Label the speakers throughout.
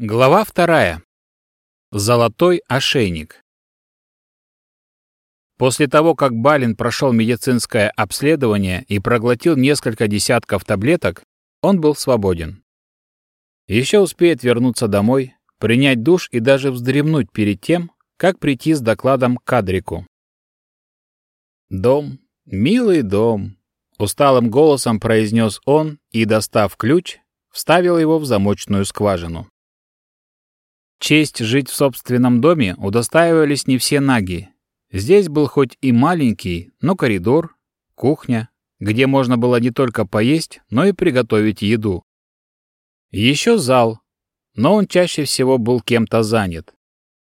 Speaker 1: Глава вторая. Золотой ошейник. После того, как Балин прошел медицинское обследование и проглотил несколько десятков таблеток, он был свободен. Еще успеет вернуться домой, принять душ и даже вздремнуть перед тем, как прийти с докладом к Кадрику. «Дом, милый дом», — усталым голосом произнес он и, достав ключ, вставил его в замочную скважину. Честь жить в собственном доме удостаивались не все наги. Здесь был хоть и маленький, но коридор, кухня, где можно было не только поесть, но и приготовить еду. Еще зал, но он чаще всего был кем-то занят.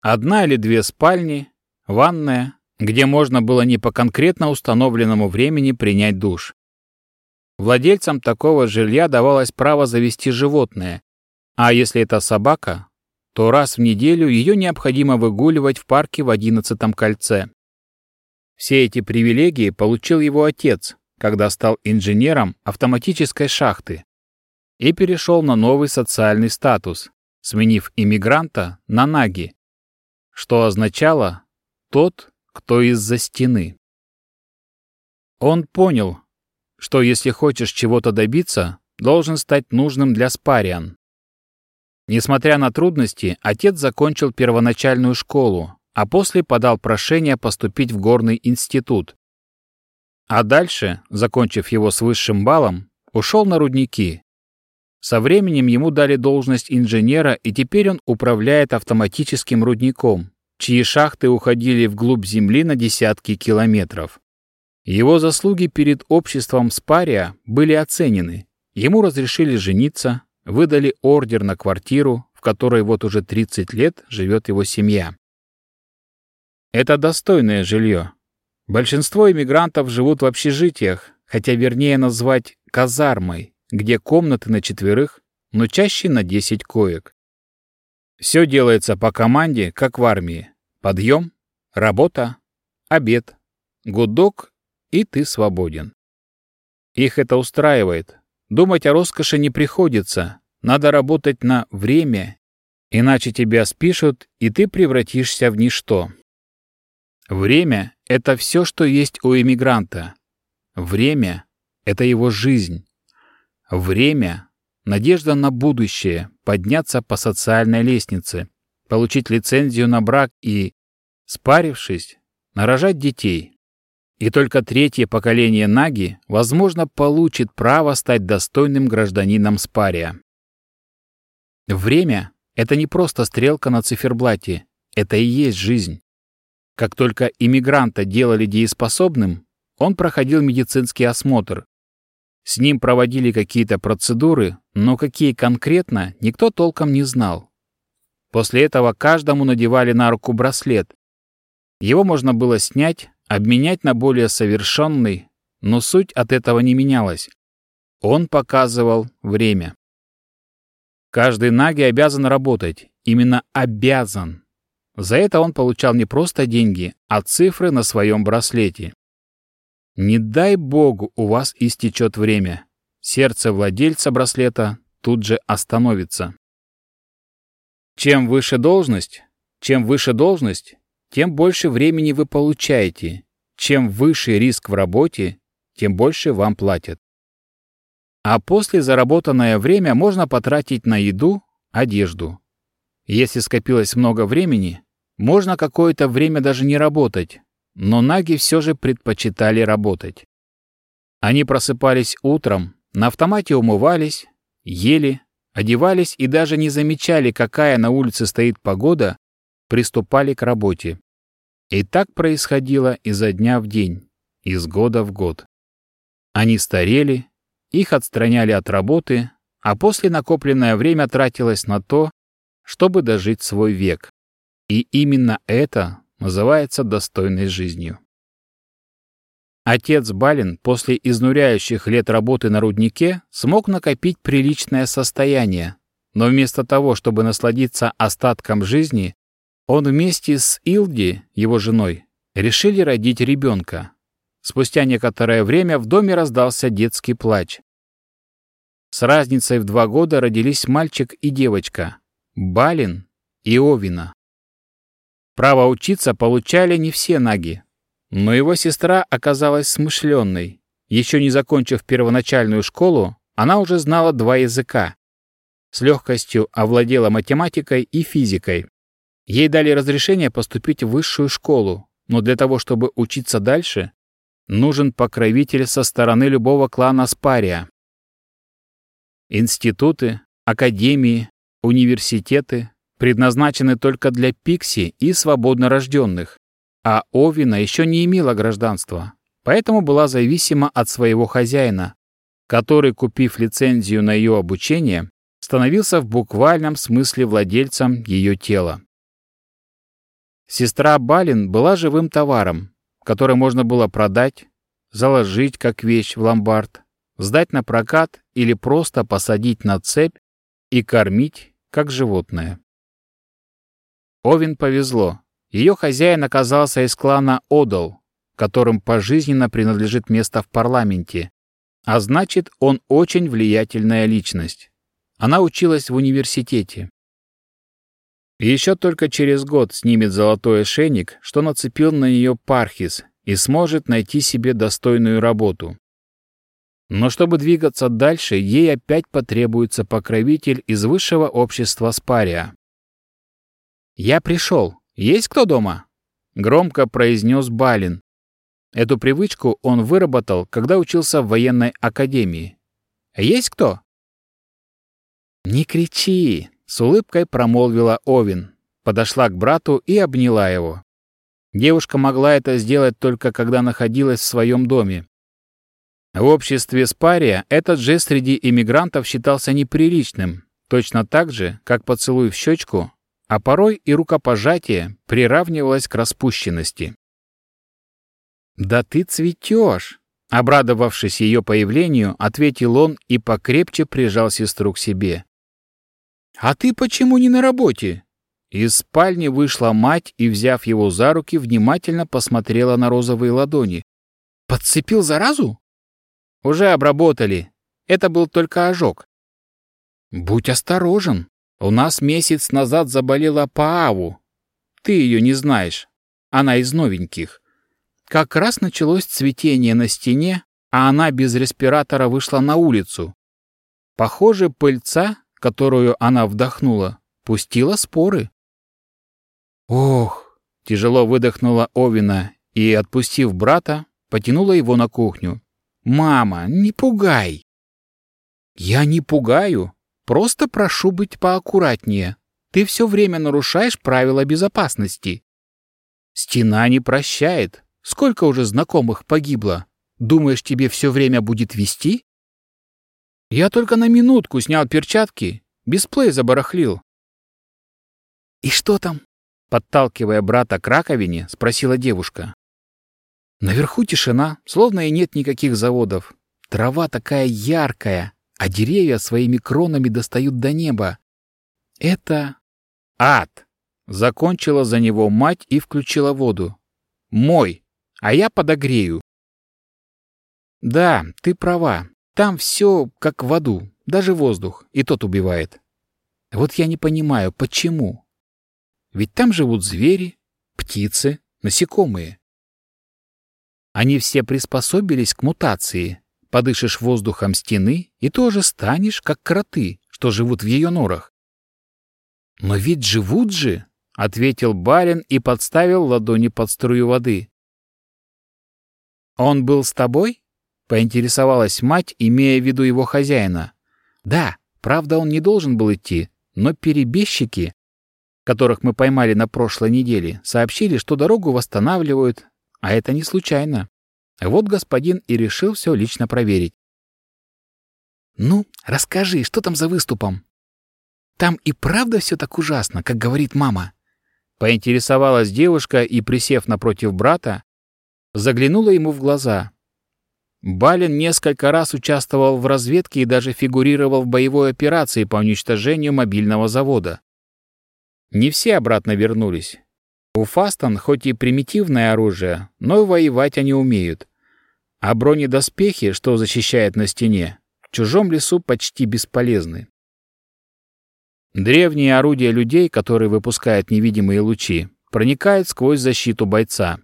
Speaker 1: Одна или две спальни, ванная, где можно было не по конкретно установленному времени принять душ. Владельцам такого жилья давалось право завести животное, а если это собака, то раз в неделю ее необходимо выгуливать в парке в одиннадцатом кольце. Все эти привилегии получил его отец, когда стал инженером автоматической шахты и перешел на новый социальный статус, сменив иммигранта на наги, что означало «тот, кто из-за стены». Он понял, что если хочешь чего-то добиться, должен стать нужным для спариан. Несмотря на трудности, отец закончил первоначальную школу, а после подал прошение поступить в горный институт. А дальше, закончив его с высшим баллом, ушел на рудники. Со временем ему дали должность инженера, и теперь он управляет автоматическим рудником, чьи шахты уходили вглубь земли на десятки километров. Его заслуги перед обществом Спария были оценены. Ему разрешили жениться, выдали ордер на квартиру, в которой вот уже 30 лет живет его семья. Это достойное жилье. Большинство иммигрантов живут в общежитиях, хотя вернее назвать казармой, где комнаты на четверых, но чаще на 10 коек. Все делается по команде, как в армии. Подъем, работа, обед, гудок, и ты свободен. Их это устраивает, Думать о роскоши не приходится. Надо работать на время, иначе тебя спишут, и ты превратишься в ничто. Время — это все, что есть у иммигранта. Время — это его жизнь. Время — надежда на будущее, подняться по социальной лестнице, получить лицензию на брак и, спарившись, нарожать детей. И только третье поколение Наги, возможно, получит право стать достойным гражданином Спария. Время — это не просто стрелка на циферблате, это и есть жизнь. Как только иммигранта делали дееспособным, он проходил медицинский осмотр. С ним проводили какие-то процедуры, но какие конкретно, никто толком не знал. После этого каждому надевали на руку браслет. Его можно было снять, обменять на более совершенный, но суть от этого не менялась. Он показывал время. Каждый наги обязан работать, именно обязан. За это он получал не просто деньги, а цифры на своем браслете. Не дай богу, у вас истечет время. Сердце владельца браслета тут же остановится. Чем выше должность, чем выше должность, тем больше времени вы получаете. Чем выше риск в работе, тем больше вам платят. А после заработанное время можно потратить на еду, одежду. Если скопилось много времени, можно какое-то время даже не работать, но наги все же предпочитали работать. Они просыпались утром, на автомате умывались, ели, одевались и даже не замечали, какая на улице стоит погода, приступали к работе. И так происходило изо дня в день, из года в год. Они старели, их отстраняли от работы, а после накопленное время тратилось на то, чтобы дожить свой век. И именно это называется достойной жизнью. Отец Балин после изнуряющих лет работы на руднике смог накопить приличное состояние, но вместо того, чтобы насладиться остатком жизни, он вместе с Илди, его женой, решили родить ребенка. Спустя некоторое время в доме раздался детский плач. С разницей в два года родились мальчик и девочка. Балин и Овина. Право учиться получали не все наги, но его сестра оказалась смышленной. Еще не закончив первоначальную школу, она уже знала два языка. С легкостью овладела математикой и физикой. Ей дали разрешение поступить в высшую школу, но для того, чтобы учиться дальше, нужен покровитель со стороны любого клана Спария. Институты, академии, университеты предназначены только для пикси и свободно рожденных, а Овина еще не имела гражданства, поэтому была зависима от своего хозяина, который, купив лицензию на ее обучение, становился в буквальном смысле владельцем ее тела. Сестра Балин была живым товаром, который можно было продать, заложить как вещь в ломбард, сдать на прокат или просто посадить на цепь и кормить как животное. Овен повезло. Ее хозяин оказался из клана Одал, которым пожизненно принадлежит место в парламенте, а значит, он очень влиятельная личность. Она училась в университете. Еще только через год снимет золотой ошейник, что нацепил на нее Пархис, и сможет найти себе достойную работу. Но чтобы двигаться дальше, ей опять потребуется покровитель из высшего общества Спария. «Я пришел. Есть кто дома?» — громко произнес Балин. Эту привычку он выработал, когда учился в военной академии. «Есть кто?» «Не кричи!» — с улыбкой промолвила Овин, подошла к брату и обняла его. Девушка могла это сделать только когда находилась в своем доме. В обществе Спария этот жест среди иммигрантов считался неприличным, точно так же, как поцелуй в щечку, а порой и рукопожатие приравнивалось к распущенности. «Да ты цветешь!» Обрадовавшись ее появлению, ответил он и покрепче прижал сестру к себе. «А ты почему не на работе?» Из спальни вышла мать и, взяв его за руки, внимательно посмотрела на розовые ладони. «Подцепил заразу?» «Уже обработали. Это был только ожог». «Будь осторожен. У нас месяц назад заболела Пааву. Ты ее не знаешь. Она из новеньких. Как раз началось цветение на стене, а она без респиратора вышла на улицу. Похоже, пыльца, которую она вдохнула, пустила споры. «Ох!» — тяжело выдохнула Овина и, отпустив брата, потянула его на кухню. «Мама, не пугай!» «Я не пугаю, просто прошу быть поаккуратнее. Ты все время нарушаешь правила безопасности. Стена не прощает. Сколько уже знакомых погибло? Думаешь, тебе все время будет вести?» «Я только на минутку снял перчатки, бесплей забарахлил». «И что там?» Подталкивая брата к раковине, спросила девушка. Наверху тишина, словно и нет никаких заводов. Трава такая яркая, а деревья своими кронами достают до неба. Это ад. Закончила за него мать и включила воду. Мой, а я подогрею. Да, ты права. Там все как в аду, даже воздух, и тот убивает. Вот я не понимаю, почему? Ведь там живут звери, птицы, насекомые. Они все приспособились к мутации. Подышишь воздухом стены и тоже станешь, как кроты, что живут в ее норах. «Но ведь живут же!» — ответил барин и подставил ладони под струю воды. «Он был с тобой?» — поинтересовалась мать, имея в виду его хозяина. «Да, правда, он не должен был идти, но перебежчики которых мы поймали на прошлой неделе, сообщили, что дорогу восстанавливают, а это не случайно. Вот господин и решил все лично проверить. «Ну, расскажи, что там за выступом?» «Там и правда все так ужасно, как говорит мама?» Поинтересовалась девушка и, присев напротив брата, заглянула ему в глаза. Балин несколько раз участвовал в разведке и даже фигурировал в боевой операции по уничтожению мобильного завода. Не все обратно вернулись. У Фастон хоть и примитивное оружие, но воевать они умеют. А бронедоспехи, что защищает на стене, в чужом лесу почти бесполезны. Древние орудия людей, которые выпускают невидимые лучи, проникают сквозь защиту бойца.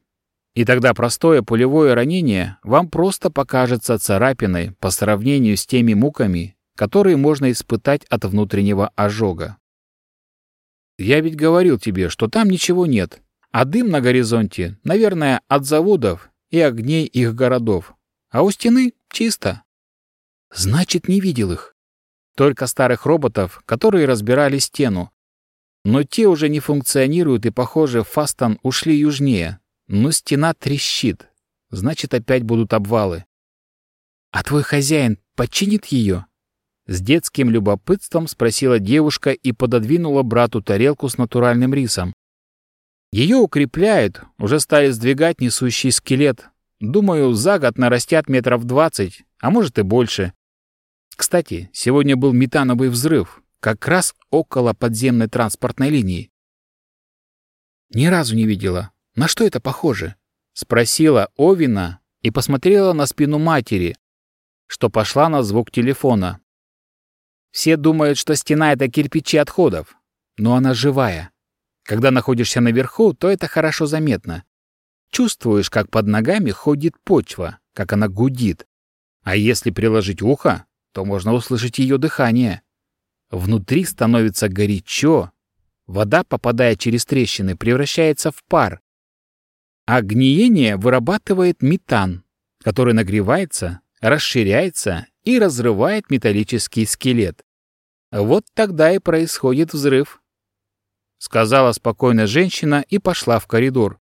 Speaker 1: И тогда простое пулевое ранение вам просто покажется царапиной по сравнению с теми муками, которые можно испытать от внутреннего ожога. Я ведь говорил тебе, что там ничего нет, а дым на горизонте, наверное, от заводов и огней их городов. А у стены чисто. Значит, не видел их. Только старых роботов, которые разбирали стену. Но те уже не функционируют и, похоже, Фастон ушли южнее. Но стена трещит. Значит, опять будут обвалы. А твой хозяин починит ее? С детским любопытством спросила девушка и пододвинула брату тарелку с натуральным рисом. Ее укрепляют, уже стали сдвигать несущий скелет. Думаю, за год нарастят метров двадцать, а может и больше. Кстати, сегодня был метановый взрыв, как раз около подземной транспортной линии. Ни разу не видела. На что это похоже? Спросила Овина и посмотрела на спину матери, что пошла на звук телефона. Все думают, что стена — это кирпичи отходов, но она живая. Когда находишься наверху, то это хорошо заметно. Чувствуешь, как под ногами ходит почва, как она гудит. А если приложить ухо, то можно услышать ее дыхание. Внутри становится горячо. Вода, попадая через трещины, превращается в пар. А гниение вырабатывает метан, который нагревается, расширяется и разрывает металлический скелет. Вот тогда и происходит взрыв. Сказала спокойно женщина и пошла в коридор.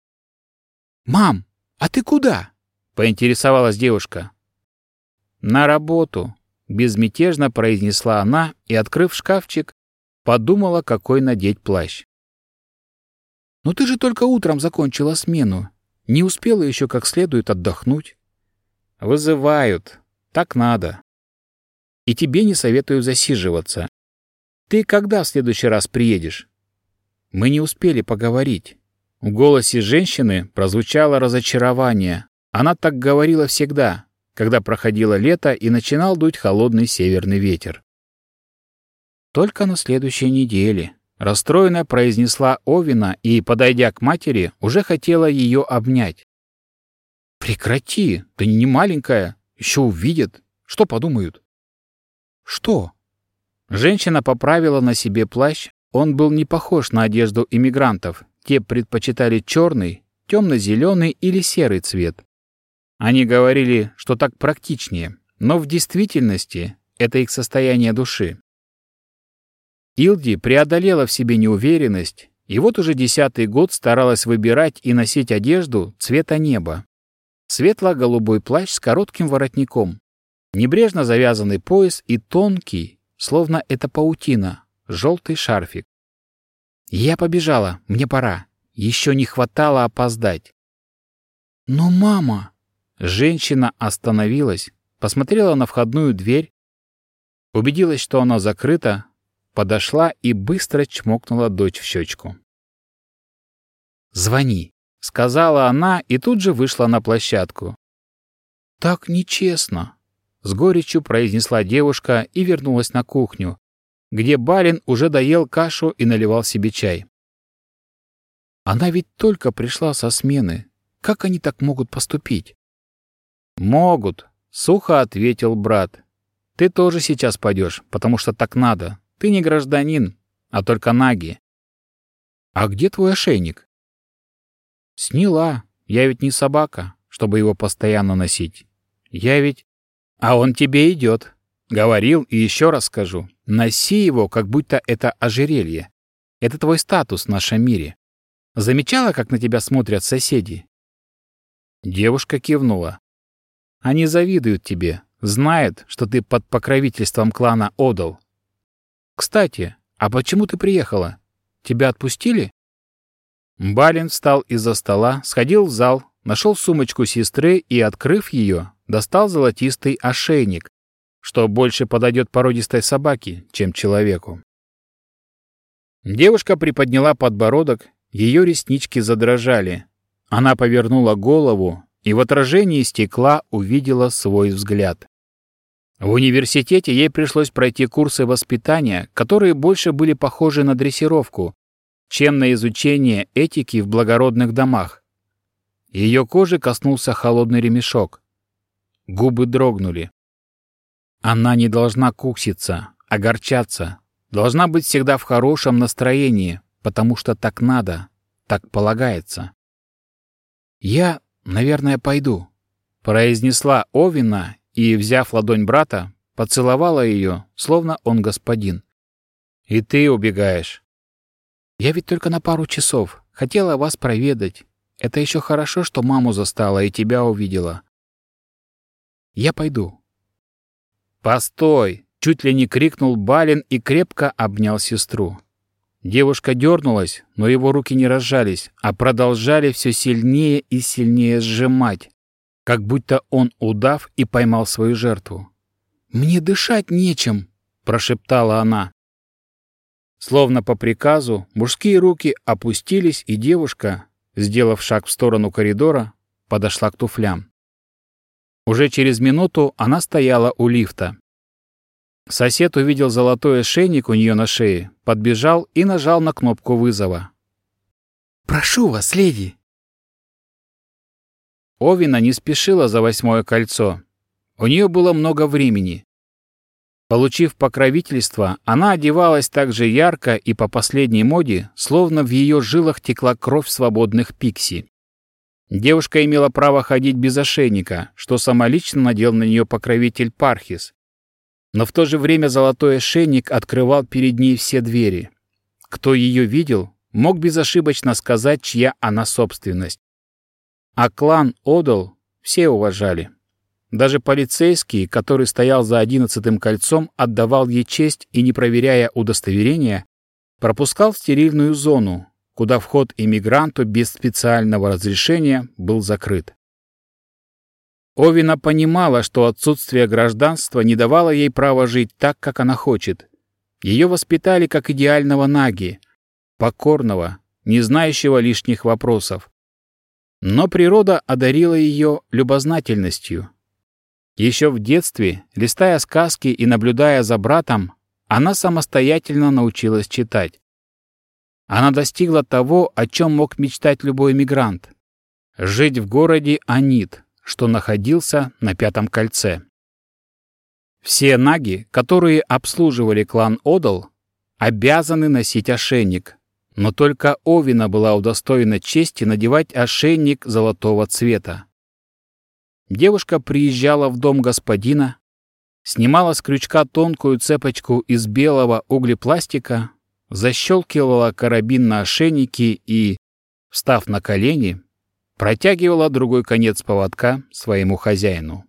Speaker 1: «Мам, а ты куда?» — поинтересовалась девушка. «На работу», — безмятежно произнесла она и, открыв шкафчик, подумала, какой надеть плащ. «Но ты же только утром закончила смену. Не успела еще как следует отдохнуть». «Вызывают. Так надо. И тебе не советую засиживаться. Ты когда в следующий раз приедешь? Мы не успели поговорить. В голосе женщины прозвучало разочарование. Она так говорила всегда, когда проходило лето и начинал дуть холодный северный ветер. Только на следующей неделе. Расстроенно произнесла Овина и, подойдя к матери, уже хотела ее обнять. «Прекрати! Ты не маленькая! Еще увидят! Что подумают?» «Что?» Женщина поправила на себе плащ. Он был не похож на одежду иммигрантов. Те предпочитали черный, темно-зеленый или серый цвет. Они говорили, что так практичнее, но в действительности это их состояние души. Илди преодолела в себе неуверенность, и вот уже десятый год старалась выбирать и носить одежду цвета неба. Светло-голубой плащ с коротким воротником, небрежно завязанный пояс и тонкий, словно это паутина, желтый шарфик. Я побежала, мне пора. Еще не хватало опоздать. Но мама... Женщина остановилась, посмотрела на входную дверь, убедилась, что она закрыта, подошла и быстро чмокнула дочь в щечку. «Звони», — сказала она и тут же вышла на площадку. «Так нечестно», с горечью произнесла девушка и вернулась на кухню, где барин уже доел кашу и наливал себе чай. Она ведь только пришла со смены. Как они так могут поступить? Могут, сухо ответил брат. Ты тоже сейчас пойдешь, потому что так надо. Ты не гражданин, а только наги. А где твой ошейник? Сняла. Я ведь не собака, чтобы его постоянно носить. Я ведь... А он тебе идет. Говорил и еще раз скажу. Носи его, как будто это ожерелье. Это твой статус в нашем мире. Замечала, как на тебя смотрят соседи?» Девушка кивнула. «Они завидуют тебе, знают, что ты под покровительством клана Одал. Кстати, а почему ты приехала? Тебя отпустили?» Балин встал из-за стола, сходил в зал, нашел сумочку сестры и, открыв ее, достал золотистый ошейник, что больше подойдет породистой собаке, чем человеку. Девушка приподняла подбородок, ее реснички задрожали. Она повернула голову и в отражении стекла увидела свой взгляд. В университете ей пришлось пройти курсы воспитания, которые больше были похожи на дрессировку, чем на изучение этики в благородных домах. Ее кожи коснулся холодный ремешок. Губы дрогнули. Она не должна кукситься, огорчаться, должна быть всегда в хорошем настроении, потому что так надо, так полагается. «Я, наверное, пойду», — произнесла Овина и, взяв ладонь брата, поцеловала ее, словно он господин. «И ты убегаешь». «Я ведь только на пару часов. Хотела вас проведать. Это еще хорошо, что маму застала и тебя увидела. Я пойду». «Постой!» — чуть ли не крикнул Балин и крепко обнял сестру. Девушка дернулась, но его руки не разжались, а продолжали все сильнее и сильнее сжимать, как будто он удав и поймал свою жертву. «Мне дышать нечем», — прошептала она. Словно по приказу, мужские руки опустились, и девушка, сделав шаг в сторону коридора, подошла к туфлям. Уже через минуту она стояла у лифта. Сосед увидел золотой ошейник у нее на шее, подбежал и нажал на кнопку вызова.
Speaker 2: «Прошу вас, леди!»
Speaker 1: Овина не спешила за восьмое кольцо. У нее было много времени. Получив покровительство, она одевалась так же ярко и по последней моде, словно в ее жилах текла кровь свободных пикси. Девушка имела право ходить без ошейника, что самолично надел на нее покровитель Пархис, но в то же время золотой ошейник открывал перед ней все двери. Кто ее видел, мог безошибочно сказать, чья она собственность. А клан Одал все уважали. Даже полицейский, который стоял за одиннадцатым кольцом, отдавал ей честь и, не проверяя удостоверения, пропускал в стерильную зону, куда вход иммигранту без специального разрешения был закрыт. Овина понимала, что отсутствие гражданства не давало ей права жить так, как она хочет. Ее воспитали как идеального наги, покорного, не знающего лишних вопросов. Но природа одарила ее любознательностью. Еще в детстве, листая сказки и наблюдая за братом, она самостоятельно научилась читать. Она достигла того, о чем мог мечтать любой мигрант — жить в городе Анит, что находился на Пятом кольце. Все наги, которые обслуживали клан Одал, обязаны носить ошейник, но только Овина была удостоена чести надевать ошейник золотого цвета. Девушка приезжала в дом господина, снимала с крючка тонкую цепочку из белого углепластика, защелкивала карабин на ошейнике и, встав на колени, протягивала другой конец поводка своему хозяину.